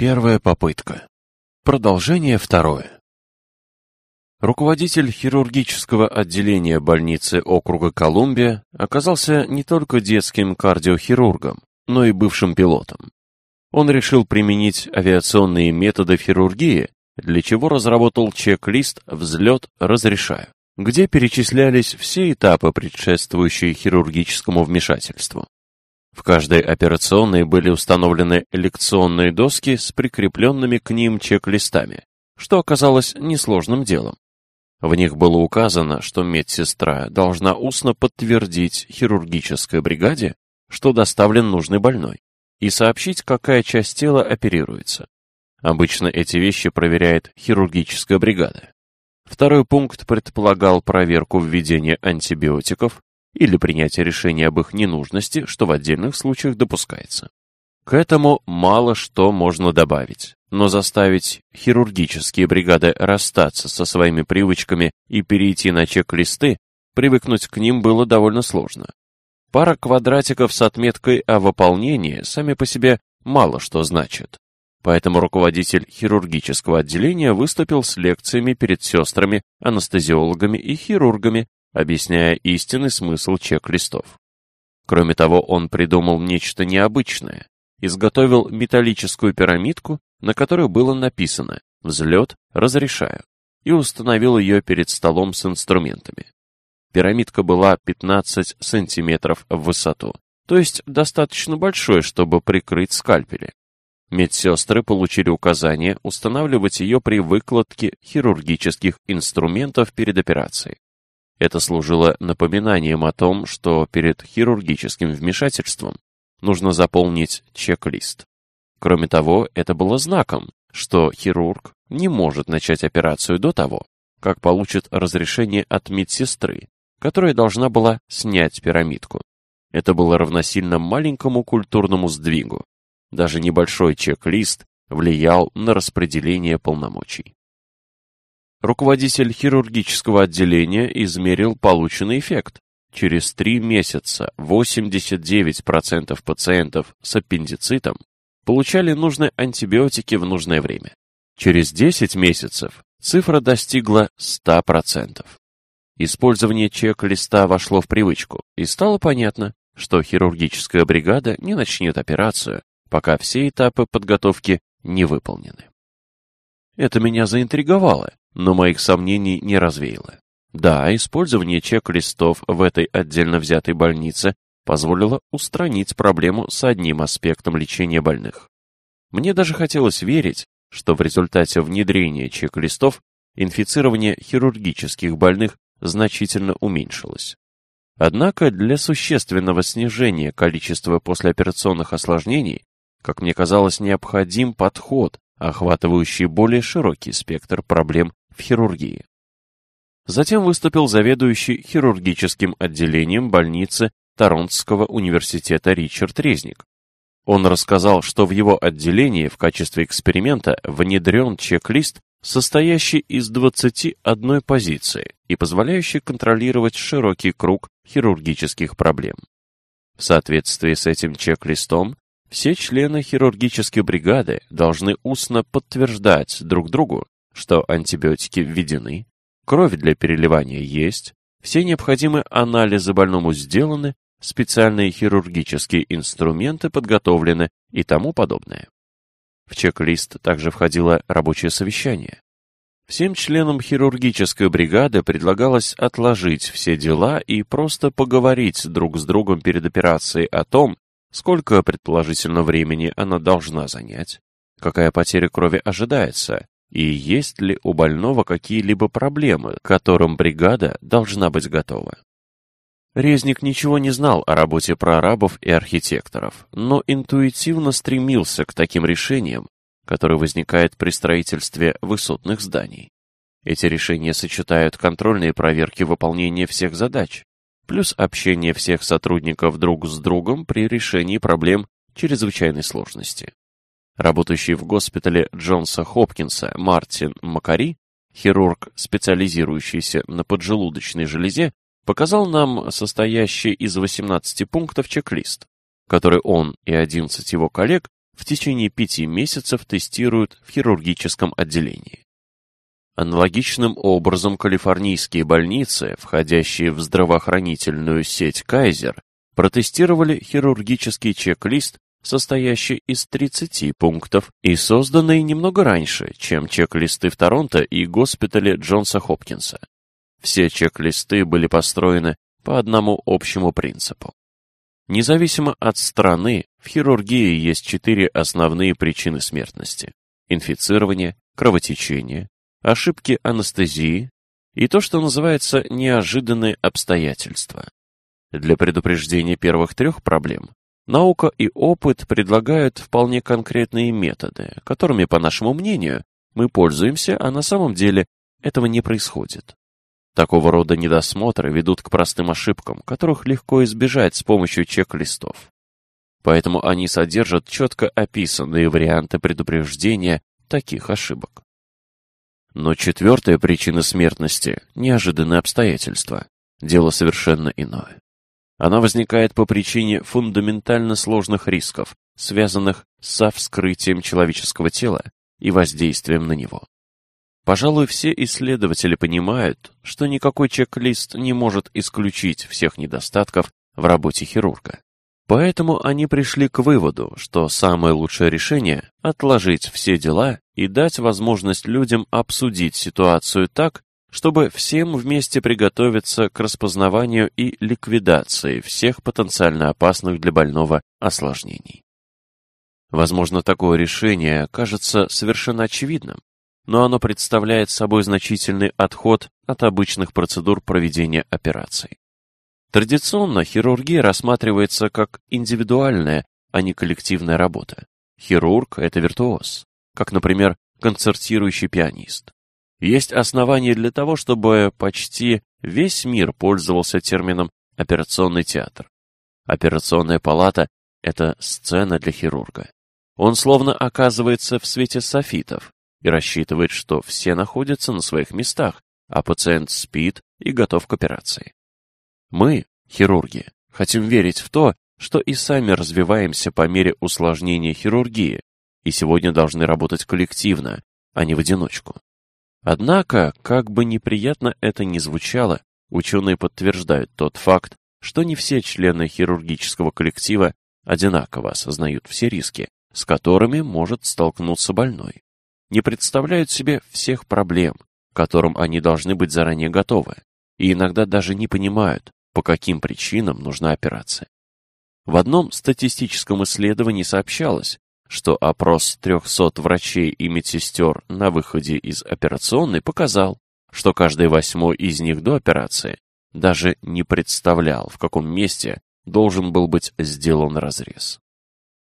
Первая попытка. Продолжение второе. Руководитель хирургического отделения больницы округа Колумбия оказался не только детским кардиохирургом, но и бывшим пилотом. Он решил применить авиационные методы хирургии, для чего разработал чек-лист «Взлет разрешаю», где перечислялись все этапы, предшествующие хирургическому вмешательству. В каждой операционной были установлены лекционные доски с прикрепленными к ним чек-листами, что оказалось несложным делом. В них было указано, что медсестра должна устно подтвердить хирургической бригаде, что доставлен нужный больной, и сообщить, какая часть тела оперируется. Обычно эти вещи проверяет хирургическая бригада. Второй пункт предполагал проверку введения антибиотиков, или принятие решения об их ненужности, что в отдельных случаях допускается. К этому мало что можно добавить, но заставить хирургические бригады расстаться со своими привычками и перейти на чек-листы, привыкнуть к ним было довольно сложно. Пара квадратиков с отметкой о выполнении сами по себе мало что значат. Поэтому руководитель хирургического отделения выступил с лекциями перед сестрами, анестезиологами и хирургами объясняя истинный смысл чек-листов. Кроме того, он придумал нечто необычное, изготовил металлическую пирамидку, на которой было написано «Взлет разрешаю», и установил ее перед столом с инструментами. Пирамидка была 15 сантиметров в высоту, то есть достаточно большой, чтобы прикрыть скальпели. Медсестры получили указание устанавливать ее при выкладке хирургических инструментов перед операцией. Это служило напоминанием о том, что перед хирургическим вмешательством нужно заполнить чек-лист. Кроме того, это было знаком, что хирург не может начать операцию до того, как получит разрешение от медсестры, которая должна была снять пирамидку. Это было равносильно маленькому культурному сдвигу. Даже небольшой чек-лист влиял на распределение полномочий. Руководитель хирургического отделения измерил полученный эффект. Через три месяца 89% пациентов с аппендицитом получали нужные антибиотики в нужное время. Через 10 месяцев цифра достигла 100%. Использование чек-листа вошло в привычку, и стало понятно, что хирургическая бригада не начнет операцию, пока все этапы подготовки не выполнены. Это меня заинтриговало, но моих сомнений не развеяло. Да, использование чек-листов в этой отдельно взятой больнице позволило устранить проблему с одним аспектом лечения больных. Мне даже хотелось верить, что в результате внедрения чек-листов инфицирование хирургических больных значительно уменьшилось. Однако для существенного снижения количества послеоперационных осложнений, как мне казалось, необходим подход, охватывающий более широкий спектр проблем в хирургии. Затем выступил заведующий хирургическим отделением больницы Торонтского университета Ричард Резник. Он рассказал, что в его отделении в качестве эксперимента внедрен чек-лист, состоящий из 21 позиции и позволяющий контролировать широкий круг хирургических проблем. В соответствии с этим чек-листом все члены хирургической бригады должны устно подтверждать друг другу, что антибиотики введены, кровь для переливания есть, все необходимые анализы больному сделаны, специальные хирургические инструменты подготовлены и тому подобное. В чек-лист также входило рабочее совещание. Всем членам хирургической бригады предлагалось отложить все дела и просто поговорить друг с другом перед операцией о том, сколько предположительно времени она должна занять, какая потеря крови ожидается, и есть ли у больного какие-либо проблемы, к которым бригада должна быть готова. Резник ничего не знал о работе прорабов и архитекторов, но интуитивно стремился к таким решениям, которые возникают при строительстве высотных зданий. Эти решения сочетают контрольные проверки выполнения всех задач, плюс общение всех сотрудников друг с другом при решении проблем чрезвычайной сложности. Работающий в госпитале Джонса Хопкинса Мартин Макари, хирург, специализирующийся на поджелудочной железе, показал нам состоящий из 18 пунктов чек-лист, который он и 11 его коллег в течение пяти месяцев тестируют в хирургическом отделении. Аналогичным образом калифорнийские больницы, входящие в здравоохранительную сеть Кайзер, протестировали хирургический чек-лист, состоящий из 30 пунктов и созданный немного раньше, чем чек-листы в Торонто и госпитале Джонса Хопкинса. Все чек-листы были построены по одному общему принципу. Независимо от страны, в хирургии есть четыре основные причины смертности. Инфицирование, кровотечение, ошибки анестезии и то, что называется неожиданные обстоятельства. Для предупреждения первых трех проблем наука и опыт предлагают вполне конкретные методы, которыми, по нашему мнению, мы пользуемся, а на самом деле этого не происходит. Такого рода недосмотры ведут к простым ошибкам, которых легко избежать с помощью чек-листов. Поэтому они содержат четко описанные варианты предупреждения таких ошибок. Но четвертая причина смертности – неожиданные обстоятельства. Дело совершенно иное. Она возникает по причине фундаментально сложных рисков, связанных со вскрытием человеческого тела и воздействием на него. Пожалуй, все исследователи понимают, что никакой чек-лист не может исключить всех недостатков в работе хирурга. Поэтому они пришли к выводу, что самое лучшее решение – отложить все дела и дать возможность людям обсудить ситуацию так, чтобы всем вместе приготовиться к распознаванию и ликвидации всех потенциально опасных для больного осложнений. Возможно, такое решение кажется совершенно очевидным, но оно представляет собой значительный отход от обычных процедур проведения операций. Традиционно хирургия рассматривается как индивидуальная, а не коллективная работа. Хирург – это виртуоз, как, например, концертирующий пианист. Есть основания для того, чтобы почти весь мир пользовался термином «операционный театр». Операционная палата – это сцена для хирурга. Он словно оказывается в свете софитов, и рассчитывает, что все находятся на своих местах, а пациент спит и готов к операции. Мы, хирурги, хотим верить в то, что и сами развиваемся по мере усложнения хирургии, и сегодня должны работать коллективно, а не в одиночку. Однако, как бы неприятно это ни звучало, ученые подтверждают тот факт, что не все члены хирургического коллектива одинаково осознают все риски, с которыми может столкнуться больной не представляют себе всех проблем, к которым они должны быть заранее готовы, и иногда даже не понимают, по каким причинам нужна операция. В одном статистическом исследовании сообщалось, что опрос 300 врачей и медсестер на выходе из операционной показал, что каждый восьмой из них до операции даже не представлял, в каком месте должен был быть сделан разрез.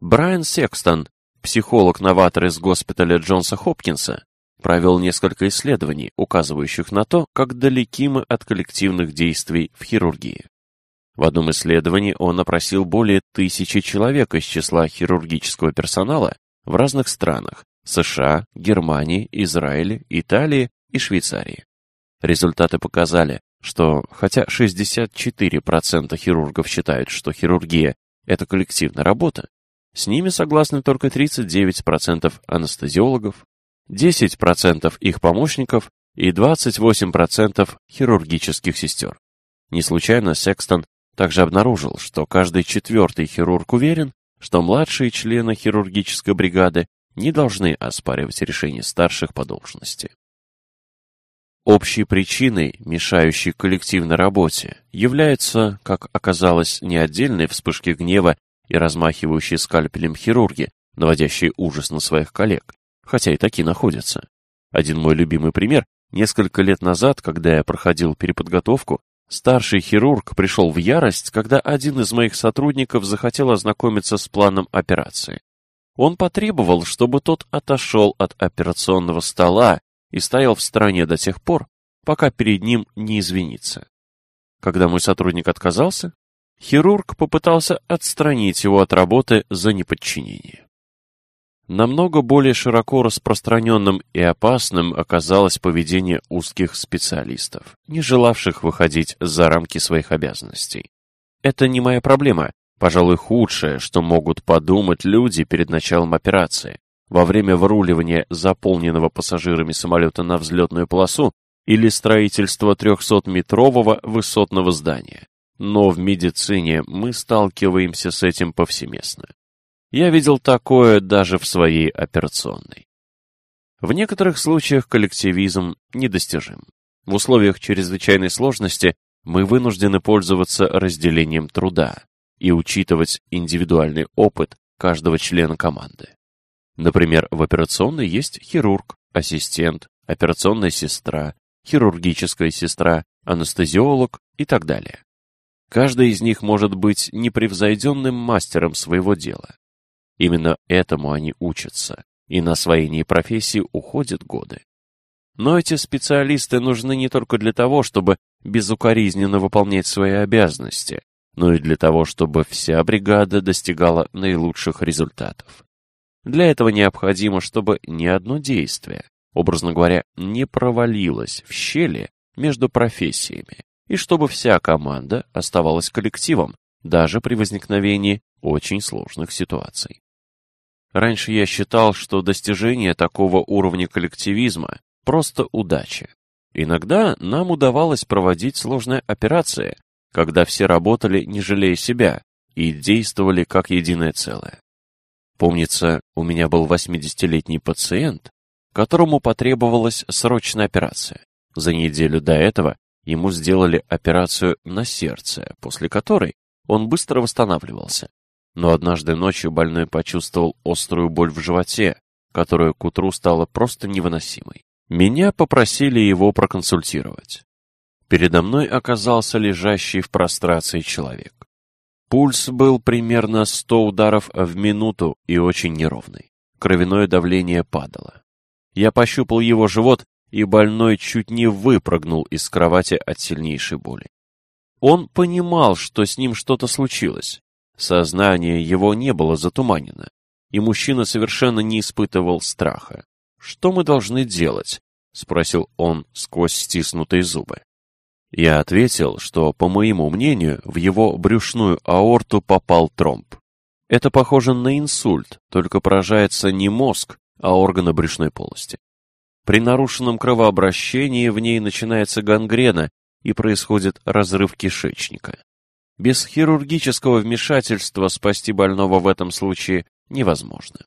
Брайан Секстон психолог-новатор из госпиталя Джонса Хопкинса, провел несколько исследований, указывающих на то, как далеки мы от коллективных действий в хирургии. В одном исследовании он опросил более тысячи человек из числа хирургического персонала в разных странах – США, Германии, Израиле, Италии и Швейцарии. Результаты показали, что хотя 64% хирургов считают, что хирургия – это коллективная работа, с ними согласны только 39% анестезиологов, 10% их помощников и 28% хирургических сестер. Не случайно Секстон также обнаружил, что каждый четвертый хирург уверен, что младшие члены хирургической бригады не должны оспаривать решения старших по должности. Общей причиной, мешающей коллективной работе, являются, как оказалось, не отдельные вспышки гнева и размахивающие скальпелем хирурги, наводящие ужас на своих коллег, хотя и такие находятся. Один мой любимый пример. Несколько лет назад, когда я проходил переподготовку, старший хирург пришел в ярость, когда один из моих сотрудников захотел ознакомиться с планом операции. Он потребовал, чтобы тот отошел от операционного стола и стоял в стороне до тех пор, пока перед ним не извинится. Когда мой сотрудник отказался, хирург попытался отстранить его от работы за неподчинение. Намного более широко распространенным и опасным оказалось поведение узких специалистов, не желавших выходить за рамки своих обязанностей. Это не моя проблема, Пожалуй, худшее, что могут подумать люди перед началом операции, во время выруливания заполненного пассажирами самолета на взлетную полосу или строительства 300-метрового высотного здания. Но в медицине мы сталкиваемся с этим повсеместно. Я видел такое даже в своей операционной. В некоторых случаях коллективизм недостижим. В условиях чрезвычайной сложности мы вынуждены пользоваться разделением труда и учитывать индивидуальный опыт каждого члена команды. Например, в операционной есть хирург, ассистент, операционная сестра, хирургическая сестра, анестезиолог и так далее. Каждый из них может быть непревзойденным мастером своего дела. Именно этому они учатся, и на освоении профессии уходят годы. Но эти специалисты нужны не только для того, чтобы безукоризненно выполнять свои обязанности, но и для того, чтобы вся бригада достигала наилучших результатов. Для этого необходимо, чтобы ни одно действие, образно говоря, не провалилось в щели между профессиями, и чтобы вся команда оставалась коллективом, даже при возникновении очень сложных ситуаций. Раньше я считал, что достижение такого уровня коллективизма – просто удача. Иногда нам удавалось проводить сложные операции, когда все работали, не жалея себя, и действовали как единое целое. Помнится, у меня был 80-летний пациент, которому потребовалась срочная операция. За неделю до этого ему сделали операцию на сердце, после которой он быстро восстанавливался. Но однажды ночью больной почувствовал острую боль в животе, которая к утру стала просто невыносимой. Меня попросили его проконсультировать. Передо мной оказался лежащий в прострации человек. Пульс был примерно 100 ударов в минуту и очень неровный. Кровяное давление падало. Я пощупал его живот, и больной чуть не выпрыгнул из кровати от сильнейшей боли. Он понимал, что с ним что-то случилось. Сознание его не было затуманено, и мужчина совершенно не испытывал страха. «Что мы должны делать?» — спросил он сквозь стиснутые зубы. Я ответил, что, по моему мнению, в его брюшную аорту попал тромб. Это похоже на инсульт, только поражается не мозг, а органы брюшной полости. При нарушенном кровообращении в ней начинается гангрена и происходит разрыв кишечника. Без хирургического вмешательства спасти больного в этом случае невозможно.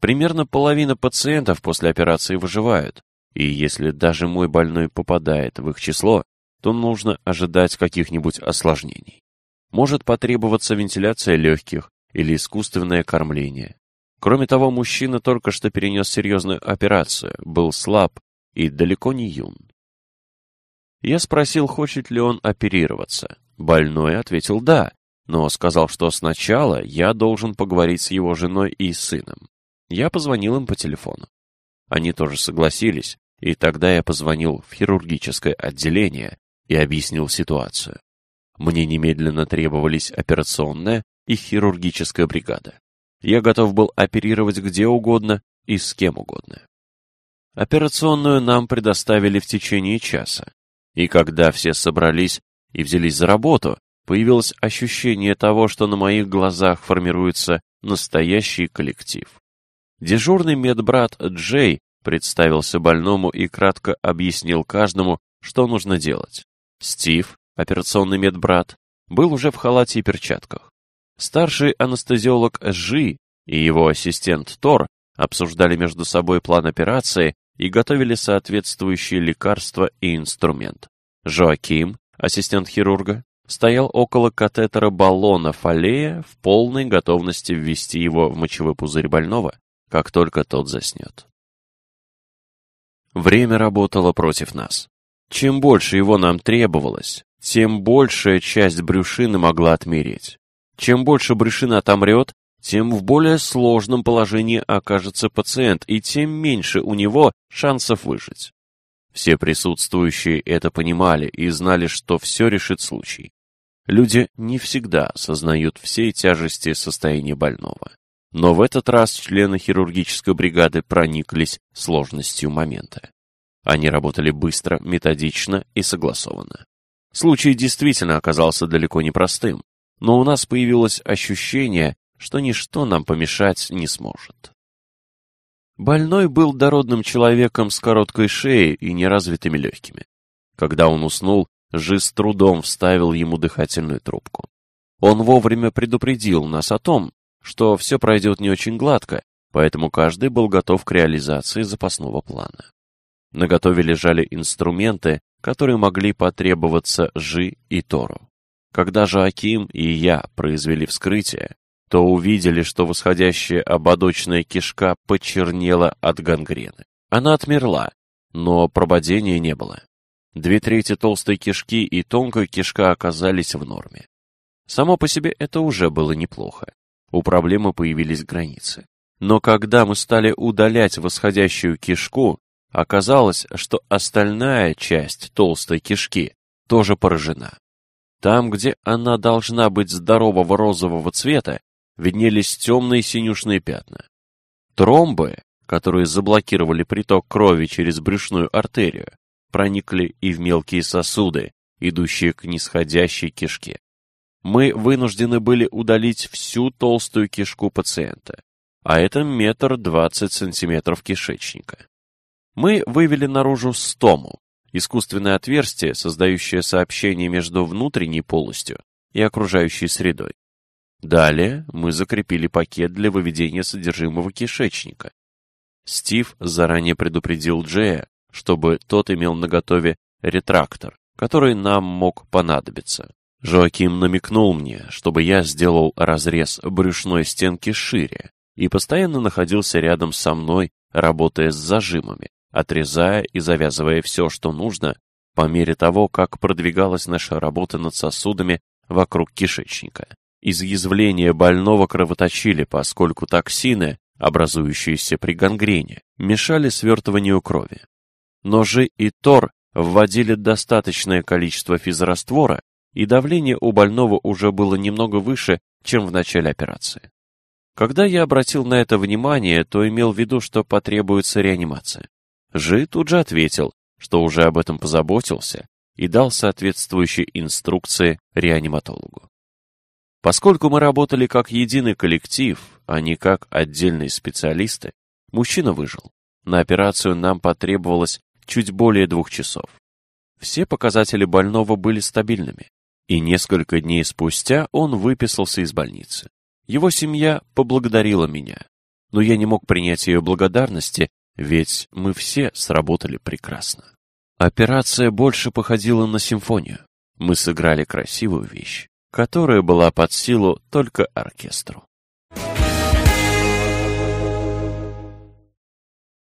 Примерно половина пациентов после операции выживают, и если даже мой больной попадает в их число, то нужно ожидать каких-нибудь осложнений. Может потребоваться вентиляция легких или искусственное кормление. Кроме того, мужчина только что перенес серьезную операцию, был слаб и далеко не юн. Я спросил, хочет ли он оперироваться. Больной ответил «да», но сказал, что сначала я должен поговорить с его женой и сыном. Я позвонил им по телефону. Они тоже согласились, и тогда я позвонил в хирургическое отделение и объяснил ситуацию. Мне немедленно требовались операционная и хирургическая бригада. Я готов был оперировать где угодно и с кем угодно. Операционную нам предоставили в течение часа, и когда все собрались и взялись за работу, появилось ощущение того, что на моих глазах формируется настоящий коллектив. Дежурный медбрат Джей представился больному и кратко объяснил каждому, что нужно делать. Стив, операционный медбрат, был уже в халате и перчатках. Старший анестезиолог Жи и его ассистент Тор обсуждали между собой план операции и готовили соответствующие лекарства и инструмент. Жоаким, ассистент хирурга, стоял около катетера баллона Фалея в полной готовности ввести его в мочевой пузырь больного, как только тот заснет. Время работало против нас. Чем больше его нам требовалось, тем большая часть брюшины могла отмереть. Чем больше брюшина отомрет, тем в более сложном положении окажется пациент, и тем меньше у него шансов выжить. Все присутствующие это понимали и знали, что все решит случай. Люди не всегда осознают всей тяжести состояния больного. Но в этот раз члены хирургической бригады прониклись сложностью момента. Они работали быстро, методично и согласованно. Случай действительно оказался далеко не простым. но у нас появилось ощущение, что ничто нам помешать не сможет. Больной был дородным человеком с короткой шеей и неразвитыми легкими. Когда он уснул, Жи с трудом вставил ему дыхательную трубку. Он вовремя предупредил нас о том, что все пройдет не очень гладко, поэтому каждый был готов к реализации запасного плана. На готове лежали инструменты, которые могли потребоваться Жи и Тору. Когда же Аким и я произвели вскрытие, то увидели, что восходящая ободочная кишка почернела от гангрены. Она отмерла, но прободения не было. Две трети толстой кишки и тонкая кишка оказались в норме. Само по себе это уже было неплохо. У проблемы появились границы. Но когда мы стали удалять восходящую кишку, оказалось, что остальная часть толстой кишки тоже поражена. Там, где она должна быть здорового розового цвета, виднелись темные синюшные пятна. Тромбы, которые заблокировали приток крови через брюшную артерию, проникли и в мелкие сосуды, идущие к нисходящей кишке. Мы вынуждены были удалить всю толстую кишку пациента, а это метр двадцать сантиметров кишечника. Мы вывели наружу стому, искусственное отверстие, создающее сообщение между внутренней полостью и окружающей средой. Далее мы закрепили пакет для выведения содержимого кишечника. Стив заранее предупредил Джея, чтобы тот имел наготове ретрактор, который нам мог понадобиться. Жоаким намекнул мне, чтобы я сделал разрез брюшной стенки шире и постоянно находился рядом со мной, работая с зажимами, отрезая и завязывая все, что нужно, по мере того, как продвигалась наша работа над сосудами вокруг кишечника. Изъязвления больного кровоточили, поскольку токсины, образующиеся при гангрене, мешали свертыванию крови. Ножи и тор вводили достаточное количество физраствора, и давление у больного уже было немного выше, чем в начале операции. Когда я обратил на это внимание, то имел в виду, что потребуется реанимация. Жи тут же ответил, что уже об этом позаботился и дал соответствующие инструкции реаниматологу. Поскольку мы работали как единый коллектив, а не как отдельные специалисты, мужчина выжил. На операцию нам потребовалось чуть более двух часов. Все показатели больного были стабильными, и несколько дней спустя он выписался из больницы. Его семья поблагодарила меня, но я не мог принять ее благодарности, ведь мы все сработали прекрасно. Операция больше походила на симфонию. Мы сыграли красивую вещь которая была под силу только оркестру.